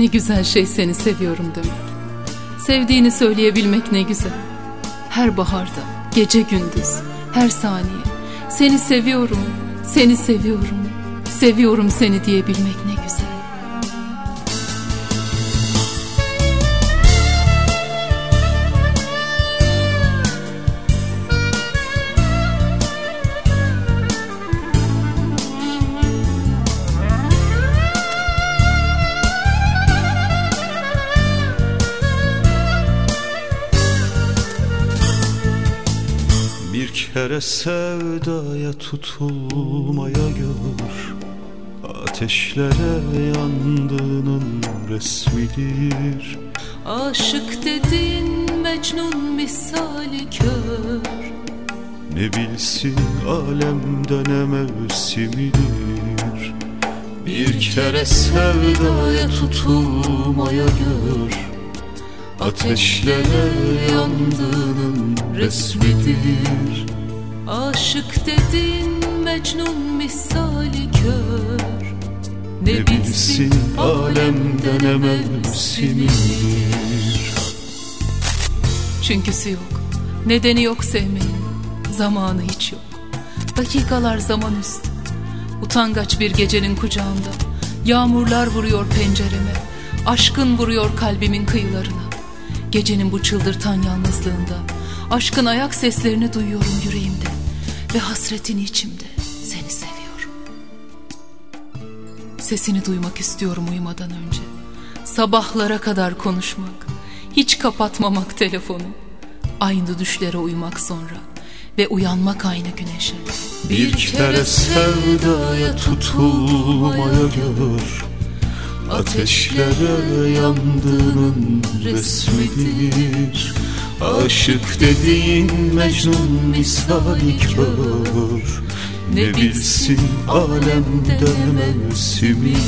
Ne güzel şey seni seviyorum demek. Sevdiğini söyleyebilmek ne güzel. Her baharda, gece gündüz, her saniye. Seni seviyorum, seni seviyorum, seviyorum seni diyebilmek ne güzel. Kere sevdaya tutulmaya gör. Ateşlere yandığının resmidir. Aşık dedin Mecnun misali kör. Ne bilsin alemde ne mevsimidir. Bir kere sevdaya tutulmaya gör Ateşlere yandığının resmidir. Aşık dedin Mecnun misali kör. Ne bilsin alemde ne mevsimidir Çünküsü yok Nedeni yok sevmeyin Zamanı hiç yok. Dakikalar zaman üstü Utangaç bir gecenin kucağında. Yağmurlar vuruyor pencereme Aşkın vuruyor kalbimin kıyılarına Gecenin bu çıldırtan yalnızlığında Aşkın ayak seslerini duyuyorum yüreğimde Ve hasretini içimde Seni seviyorum. Sesini duymak istiyorum uyumadan önce. Sabahlara kadar konuşmak Hiç kapatmamak telefonu Aynı düşlere uyumak sonra Ve uyanmak aynı güneşe. Bir kere sevdaya tutulmaya gör Ateşlere yandığının resmidir. Aşık dediğin Mecnun misali kör. Ne bilsin alemde mevsimidir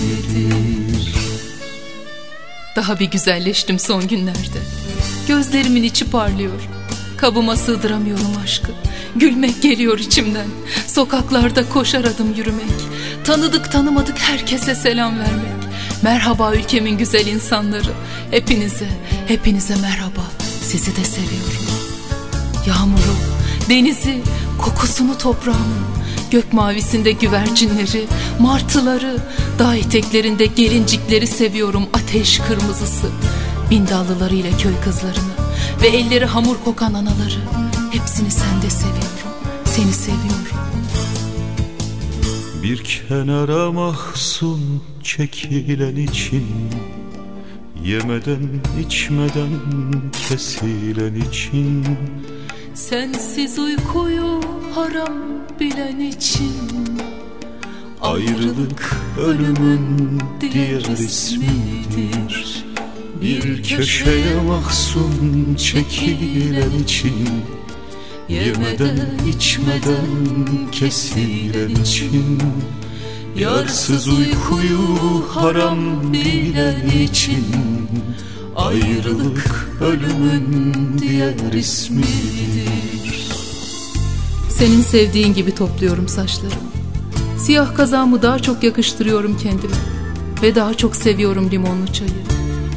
Daha bir güzelleştim son günlerde. Gözlerimin içi parlıyor. Kabıma sığdıramıyorum aşkı. Gülmek geliyor içimden. Sokaklarda koşar adım yürümek. Tanıdık tanımadık herkese selam vermek Merhaba ülkemin güzel insanları. Hepinize, hepinize merhaba. Sizi de seviyorum. Yağmuru, denizi, kokusunu toprağımın Gök mavisinde güvercinleri, martıları Dağ eteklerinde gelincikleri seviyorum Ateş kırmızısı. Bin dallılarıyla köy kızlarını Ve elleri hamur kokan anaları. Hepsini sende seviyorum Seni seviyorum Bir kenara mahzun çekilen için Yemeden içmeden kesilen için. Sensiz uykuyu haram bilen için Ayrılık ölümün diğer ismidir. Bir köşeye mahzun çekilen için Yemeden içmeden kesilen için. Yarsız uykuyu haram bilen için. Ayrılık ölümün diğer ismidir. Senin sevdiğin gibi topluyorum saçlarımı Siyah kazağımı daha çok yakıştırıyorum kendime. Ve daha çok seviyorum limonlu çayı.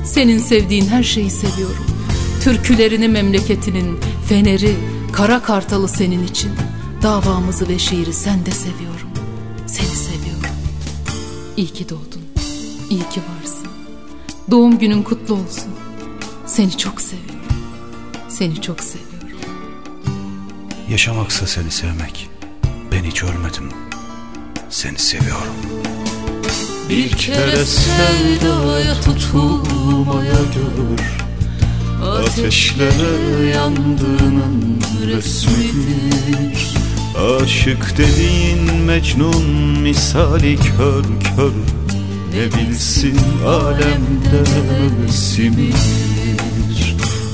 Senin sevdiğin her şeyi seviyorum. Türkülerini memleketinin Feneri, kara kartalı senin için. Davamızı ve şiiri sen de seviyorum. Seni seviyorum. İyi ki doğdun. İyi ki varsın. Doğum günün kutlu olsun. Seni çok seviyorum. Seni çok seviyorum. Yaşamaksa seni sevmek. Ben hiç ölmedim. Seni seviyorum. Bir kere sevdaya tutulmaya gör Ateşlere yandığının resmidir. Aşık dediğin Mecnun misali kör kör Ne bilsin alemde mevsimidir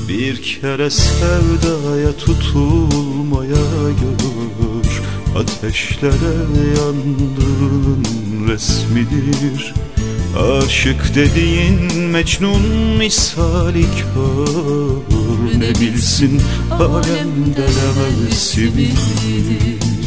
Bir kere sevdaya tutulmaya gör Ateşlere yandığın resmidir Aşık dediğin Mecnun misali kör. Ne bilsin alemde mevsimidir